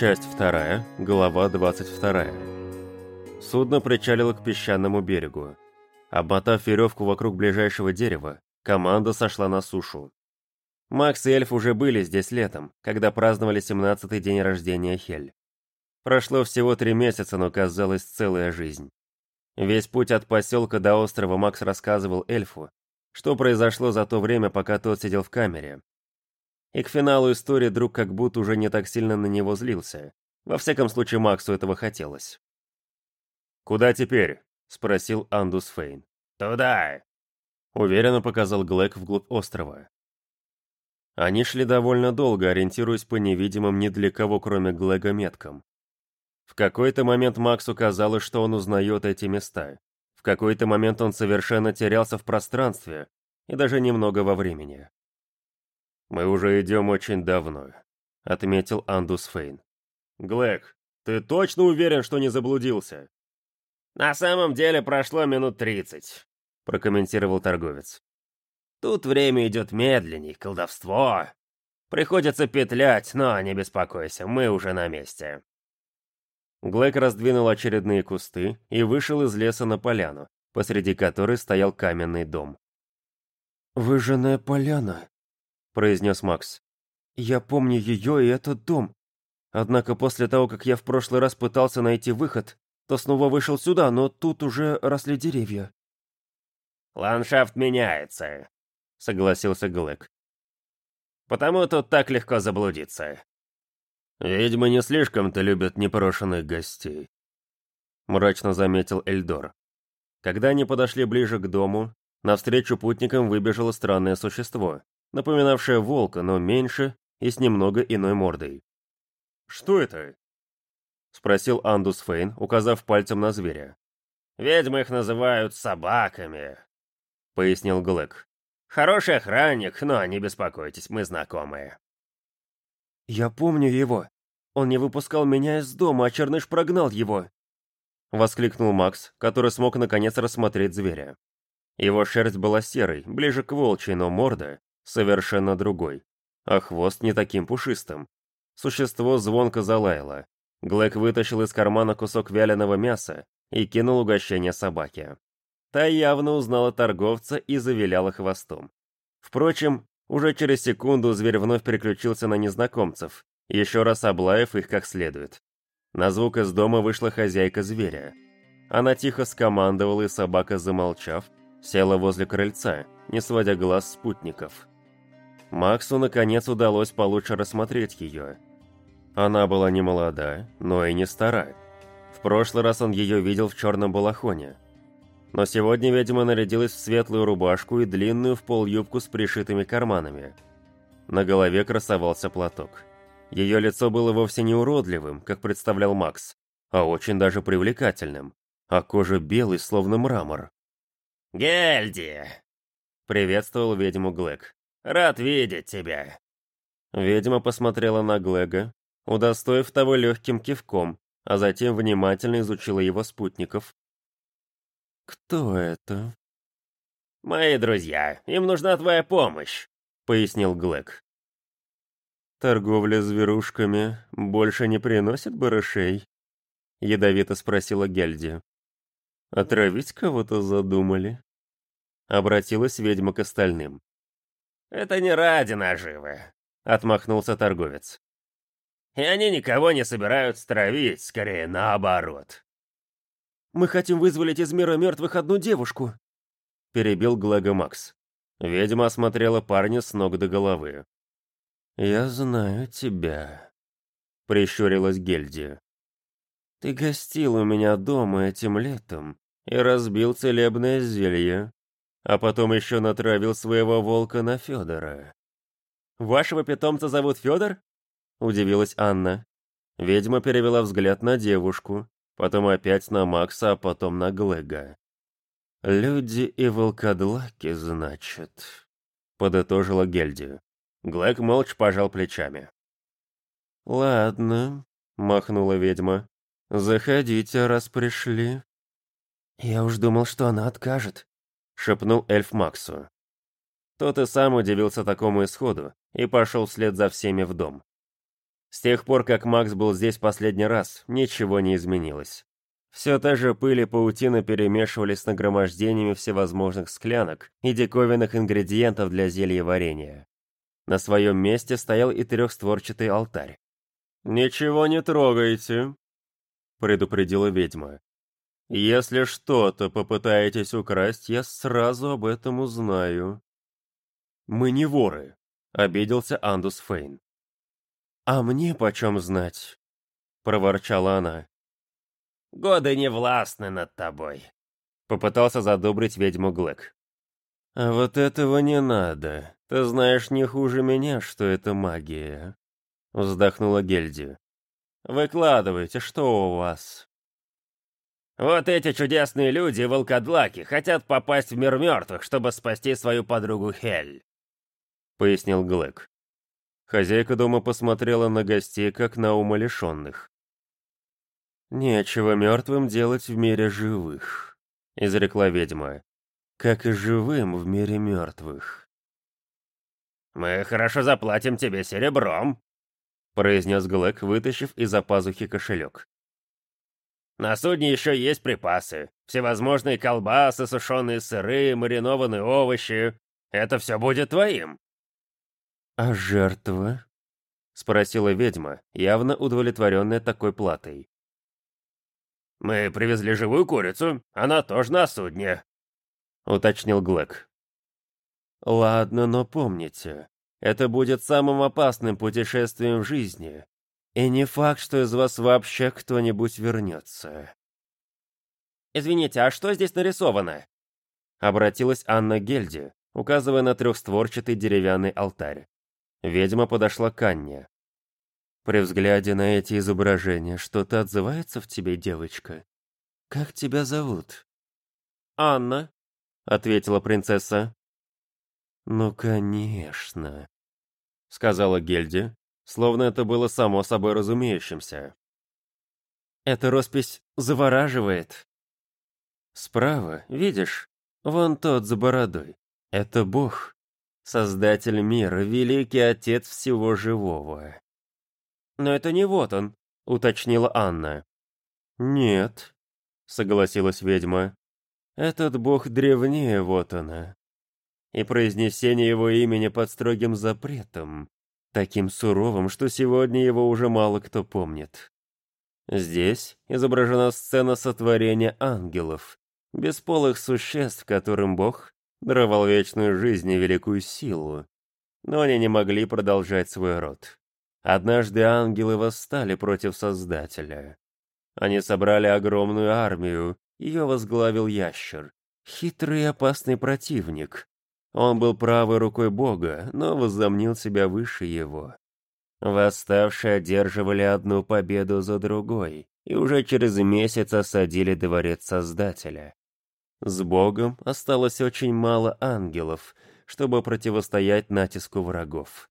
Часть вторая, глава 22. Судно причалило к песчаному берегу. Обмотав веревку вокруг ближайшего дерева, команда сошла на сушу. Макс и Эльф уже были здесь летом, когда праздновали 17-й день рождения Хель. Прошло всего три месяца, но казалось целая жизнь. Весь путь от поселка до острова Макс рассказывал Эльфу, что произошло за то время, пока тот сидел в камере, и к финалу истории друг как будто уже не так сильно на него злился. Во всяком случае, Максу этого хотелось. «Куда теперь?» — спросил Андус Фейн. «Туда!» — уверенно показал Глэк вглубь острова. Они шли довольно долго, ориентируясь по невидимым ни для кого, кроме Глэга, меткам. В какой-то момент Максу казалось, что он узнает эти места. В какой-то момент он совершенно терялся в пространстве и даже немного во времени. «Мы уже идем очень давно», — отметил Андус Фейн. «Глэк, ты точно уверен, что не заблудился?» «На самом деле прошло минут тридцать», — прокомментировал торговец. «Тут время идет медленней, колдовство. Приходится петлять, но не беспокойся, мы уже на месте». Глэк раздвинул очередные кусты и вышел из леса на поляну, посреди которой стоял каменный дом. «Выжженная поляна», — произнес Макс. «Я помню ее и этот дом. Однако после того, как я в прошлый раз пытался найти выход, то снова вышел сюда, но тут уже росли деревья». «Ландшафт меняется», — согласился Глэк. «Потому тут так легко заблудиться». «Ведьмы не слишком-то любят непрошенных гостей», — мрачно заметил Эльдор. Когда они подошли ближе к дому, навстречу путникам выбежало странное существо, напоминавшая волка, но меньше и с немного иной мордой. «Что это?» — спросил Андус Фейн, указав пальцем на зверя. «Ведьмы их называют собаками», — пояснил Глэк. «Хороший охранник, но не беспокойтесь, мы знакомые». «Я помню его. Он не выпускал меня из дома, а Черныш прогнал его», — воскликнул Макс, который смог наконец рассмотреть зверя. Его шерсть была серой, ближе к волчьей, но морда совершенно другой, а хвост не таким пушистым. Существо звонко залаяло. Глэк вытащил из кармана кусок вяленого мяса и кинул угощение собаке. Та явно узнала торговца и завиляла хвостом. Впрочем, уже через секунду зверь вновь переключился на незнакомцев, еще раз облаив их как следует. На звук из дома вышла хозяйка зверя. Она тихо скомандовала, и собака, замолчав, села возле крыльца, не сводя глаз спутников. Максу, наконец, удалось получше рассмотреть ее. Она была не молода, но и не стара. В прошлый раз он ее видел в черном балахоне. Но сегодня ведьма нарядилась в светлую рубашку и длинную в пол юбку с пришитыми карманами. На голове красовался платок. Ее лицо было вовсе не уродливым, как представлял Макс, а очень даже привлекательным, а кожа белой, словно мрамор. «Гельди!» — приветствовал ведьму Глэк. Рад видеть тебя». Ведьма посмотрела на Глэга, удостоив того легким кивком, а затем внимательно изучила его спутников. «Кто это?» «Мои друзья, им нужна твоя помощь», — пояснил Глэк. «Торговля зверушками больше не приносит барышей?» — ядовито спросила Гельди. «Отравить кого-то задумали?» Обратилась ведьма к остальным. «Это не ради наживы», — отмахнулся торговец. «И они никого не собираются травить, скорее наоборот». «Мы хотим вызволить из мира мертвых одну девушку», — перебил Глэга Макс. Ведьма осмотрела парня с ног до головы. «Я знаю тебя», — прищурилась Гельди. «Ты гостил у меня дома этим летом и разбил целебное зелье, а потом еще натравил своего волка на Федора. «Вашего питомца зовут Федор?» — удивилась Анна. Ведьма перевела взгляд на девушку, потом опять на Макса, а потом на Глэга. «Люди и волкодлаки, значит», — подытожила Гельди. Глэг молча пожал плечами. «Ладно», — махнула ведьма. «Заходите, раз пришли». «Я уж думал, что она откажет», шепнул эльф Максу. Тот и сам удивился такому исходу и пошел вслед за всеми в дом. С тех пор, как Макс был здесь последний раз, ничего не изменилось. Все та же пыль и паутина перемешивались с нагромождениями всевозможных склянок и диковинных ингредиентов для зелья варенья. На своем месте стоял и трехстворчатый алтарь. «Ничего не трогайте», — предупредила ведьма. «Если что-то попытаетесь украсть, я сразу об этом узнаю». «Мы не воры», — обиделся Андус Фейн. «А мне почем знать?» — проворчала она. Годы не властны над тобой», — попытался задобрить ведьму Глэк. «А вот этого не надо. Ты знаешь не хуже меня, что это магия», — вздохнула Гельди. «Выкладывайте, что у вас?» «Вот эти чудесные люди, волкодлаки, хотят попасть в мир мертвых, чтобы спасти свою подругу Хель», — пояснил Глэк. Хозяйка дома посмотрела на гостей, как на умалишенных. «Нечего мертвым делать в мире живых», — изрекла ведьма, «как и живым в мире мертвых». «Мы хорошо заплатим тебе серебром», — произнес Глэк, вытащив из-за пазухи кошелек. «На судне еще есть припасы. Всевозможные колбасы, сушеные сыры, маринованные овощи. Это все будет твоим». «А жертва?» — спросила ведьма, явно удовлетворенная такой платой. «Мы привезли живую курицу, она тоже на судне», — уточнил Глэк. «Ладно, но помните, это будет самым опасным путешествием в жизни, и не факт, что из вас вообще кто-нибудь вернется». «Извините, а что здесь нарисовано?» Обратилась Анна Гельди, указывая на трехстворчатый деревянный алтарь. Ведьма подошла к Анне. При взгляде на эти изображения что-то отзывается в тебе, девочка? Как тебя зовут? Анна, ответила принцесса. Ну, конечно, сказала Гельди, словно это было само собой разумеющимся. Эта роспись завораживает. Справа, видишь, вон тот за бородой. Это Бог, Создатель мира, великий Отец всего живого. «Но это не вот он», — уточнила Анна. «Нет», — согласилась ведьма. «Этот бог древнее вот она. И произнесение его имени под строгим запретом, таким суровым, что сегодня его уже мало кто помнит. Здесь изображена сцена сотворения ангелов, бесполых существ, которым Бог даровал вечную жизнь и великую силу, но они не могли продолжать свой род. Однажды ангелы восстали против Создателя. Они собрали огромную армию, ее возглавил ящер. Хитрый и опасный противник. Он был правой рукой Бога, но возомнил себя выше его. Восставшие одерживали одну победу за другой, и уже через месяц осадили дворец Создателя. С Богом осталось очень мало ангелов, чтобы противостоять натиску врагов.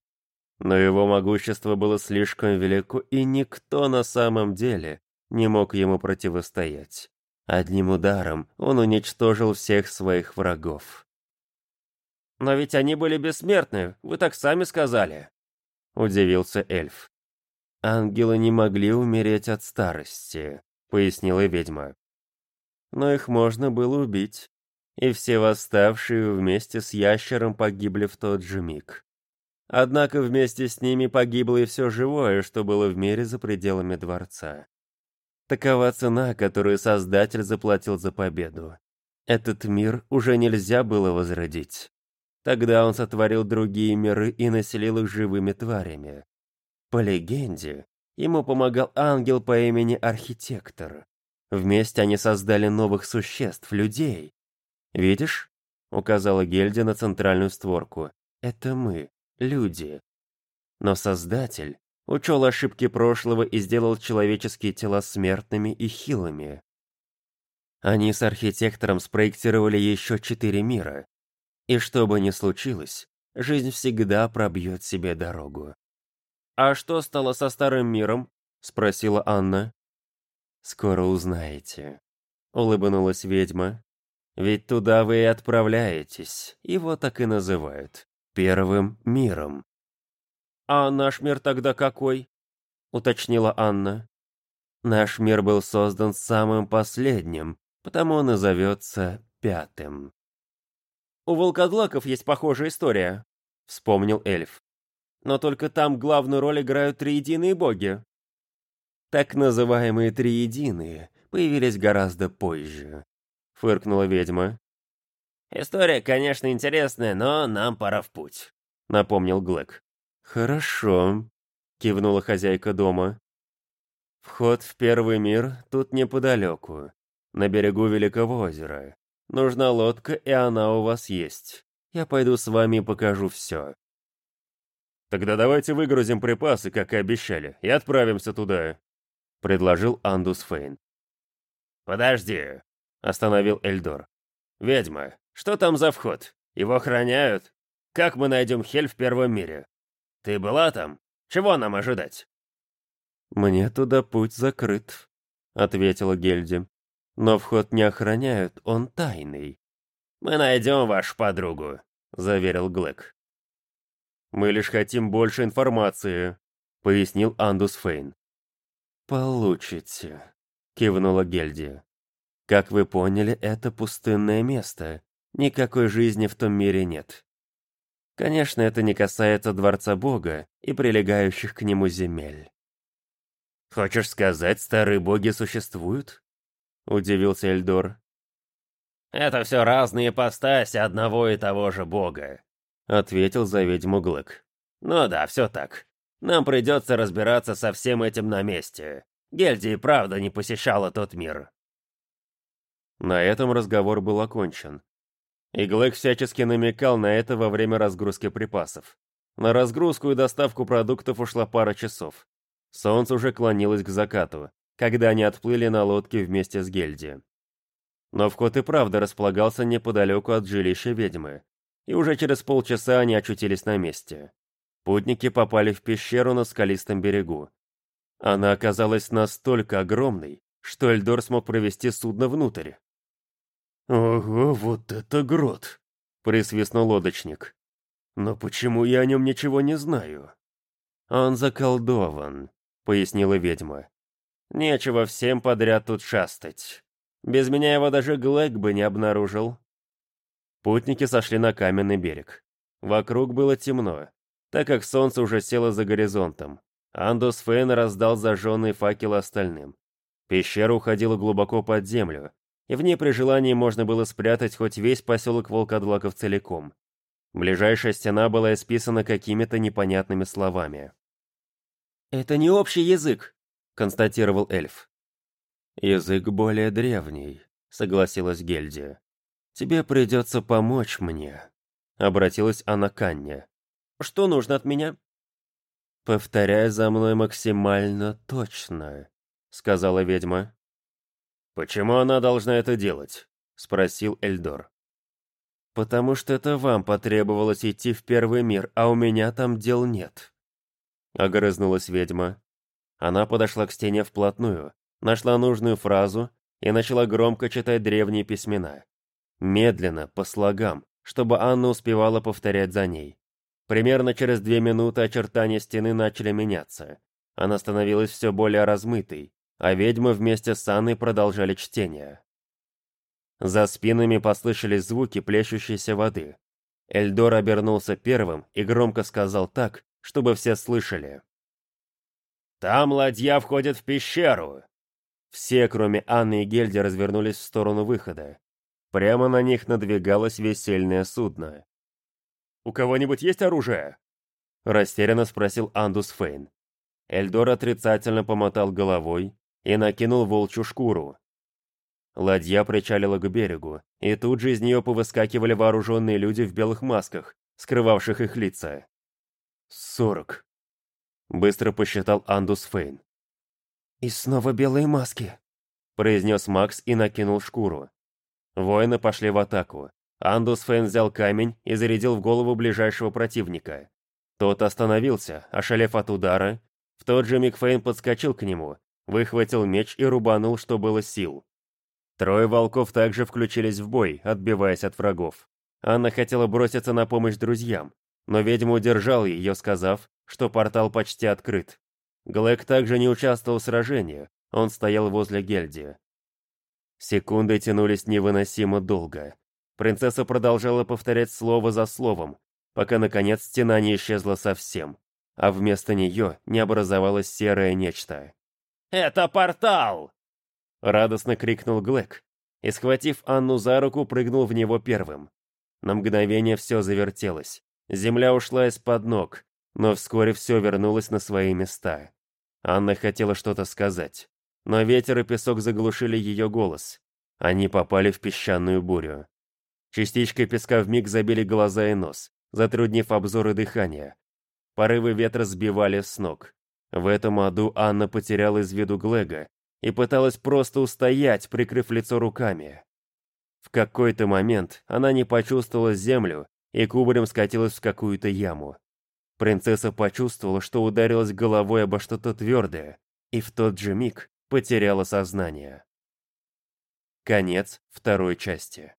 Но его могущество было слишком велико, и никто на самом деле не мог ему противостоять. Одним ударом он уничтожил всех своих врагов. «Но ведь они были бессмертны, вы так сами сказали», — удивился эльф. «Ангелы не могли умереть от старости», — пояснила ведьма. «Но их можно было убить, и все восставшие вместе с ящером погибли в тот же миг. Однако вместе с ними погибло и все живое, что было в мире за пределами дворца. Такова цена, которую Создатель заплатил за победу. Этот мир уже нельзя было возродить. Тогда он сотворил другие миры и населил их живыми тварями. По легенде, ему помогал ангел по имени Архитектор. Вместе они создали новых существ, людей. «Видишь?» — указала Гельди на центральную створку. «Это мы люди. Но Создатель учел ошибки прошлого и сделал человеческие тела смертными и хилыми. Они с архитектором спроектировали еще четыре мира. И что бы ни случилось, жизнь всегда пробьет себе дорогу. «А что стало со старым миром?» — спросила Анна. «Скоро узнаете», — улыбнулась ведьма. «Ведь туда вы и отправляетесь, его так и называют первым миром. А наш мир тогда какой? — уточнила Анна. «Наш мир был создан самым последним, потому он и зовется пятым». «У волкодлаков есть похожая история», — вспомнил эльф. «Но только там главную роль играют триединые боги». «Так называемые триединые появились гораздо позже», — фыркнула ведьма. «История, конечно, интересная, но нам пора в путь», — напомнил Глэк. «Хорошо», — кивнула хозяйка дома. «Вход в первый мир тут неподалеку, на берегу Великого озера. Нужна лодка, и она у вас есть. Я пойду с вами и покажу все». «Тогда давайте выгрузим припасы, как и обещали, и отправимся туда», — предложил Андус Фейн. «Подожди», — остановил Эльдор. «Ведьма, что там за вход? Его охраняют? Как мы найдем Хель в первом мире? Ты была там? Чего нам ожидать?» «Мне туда путь закрыт», — ответила Гельди. «Но вход не охраняют, он тайный». «Мы найдем вашу подругу», — заверил Глэк. «Мы лишь хотим больше информации», — пояснил Андус Фейн. «Получите», — кивнула Гельди. «Как вы поняли, это пустынное место. Никакой жизни в том мире нет. Конечно, это не касается Дворца Бога и прилегающих к нему земель. «Хочешь сказать, старые боги существуют?» — удивился Эльдор. «Это все разные ипостаси одного и того же бога», — ответил за ведьму Глэк. «Ну да, все так. Нам придется разбираться со всем этим на месте. Гельди и правда не посещала тот мир». На этом разговор был окончен. И Глэк всячески намекал на это во время разгрузки припасов. На разгрузку и доставку продуктов ушла пара часов. Солнце уже клонилось к закату, когда они отплыли на лодке вместе с Гельди. Но вход и правда располагался неподалеку от жилища ведьмы, и уже через полчаса они очутились на месте. Путники попали в пещеру на скалистом берегу. Она оказалась настолько огромной, что Эльдор смог провести судно внутрь. «Ого, вот это грот!» — присвистнул лодочник. «Но почему я о нем ничего не знаю?» «Он заколдован», — пояснила ведьма. «Нечего всем подряд тут шастать. Без меня его даже Глэк бы не обнаружил». Путники сошли на каменный берег. Вокруг было темно, так как солнце уже село за горизонтом. Андос Фейн раздал зажженные факелы остальным. Пещера уходила глубоко под землю, и в ней при желании можно было спрятать хоть весь поселок Волкодлаков целиком. Ближайшая стена была исписана какими-то непонятными словами. «Это не общий язык», — констатировал эльф. «Язык более древний», — согласилась Гельдия. «Тебе придется помочь мне», — обратилась она к Анне. «Что нужно от меня?» «Повторяй за мной максимально точно», — сказала ведьма. «Почему она должна это делать?» — спросил Эльдор. «Потому что это вам потребовалось идти в Первый мир, а у меня там дел нет». Огрызнулась ведьма. Она подошла к стене вплотную, нашла нужную фразу и начала громко читать древние письмена. Медленно, по слогам, чтобы Анна успевала повторять за ней. Примерно через две минуты очертания стены начали меняться. Она становилась все более размытой, а ведьмы вместе с Анной продолжали чтение. За спинами послышались звуки плещущейся воды. Эльдор обернулся первым и громко сказал так, чтобы все слышали. «Там ладья входит в пещеру!» Все, кроме Анны и Гельди, развернулись в сторону выхода. Прямо на них надвигалось весельное судно. «У кого-нибудь есть оружие?» Растерянно спросил Андус Фейн. Эльдор отрицательно помотал головой, и накинул волчью шкуру. Ладья причалила к берегу, и тут же из нее повыскакивали вооруженные люди в белых масках, скрывавших их лица. «Сорок», — быстро посчитал Андус Фейн. «И снова белые маски», — произнес Макс и накинул шкуру. Воины пошли в атаку. Андус Фейн взял камень и зарядил в голову ближайшего противника. Тот остановился, ошалев от удара. В тот же миг Фейн подскочил к нему выхватил меч и рубанул, что было сил. Трое волков также включились в бой, отбиваясь от врагов. Анна хотела броситься на помощь друзьям, но ведьма удержал ее, сказав, что портал почти открыт. Глэк также не участвовал в сражении, он стоял возле Гельди. Секунды тянулись невыносимо долго. Принцесса продолжала повторять слово за словом, пока, наконец, стена не исчезла совсем, а вместо нее не образовалось серое нечто. «Это портал!» Радостно крикнул Глэк и, схватив Анну за руку, прыгнул в него первым. На мгновение все завертелось. Земля ушла из-под ног, но вскоре все вернулось на свои места. Анна хотела что-то сказать, но ветер и песок заглушили ее голос. Они попали в песчаную бурю. Частичкой песка вмиг забили глаза и нос, затруднив обзор и дыхание. Порывы ветра сбивали с ног. В этом аду Анна потеряла из виду Глега и пыталась просто устоять, прикрыв лицо руками. В какой-то момент она не почувствовала землю и кубарем скатилась в какую-то яму. Принцесса почувствовала, что ударилась головой обо что-то твердое, и в тот же миг потеряла сознание. Конец второй части.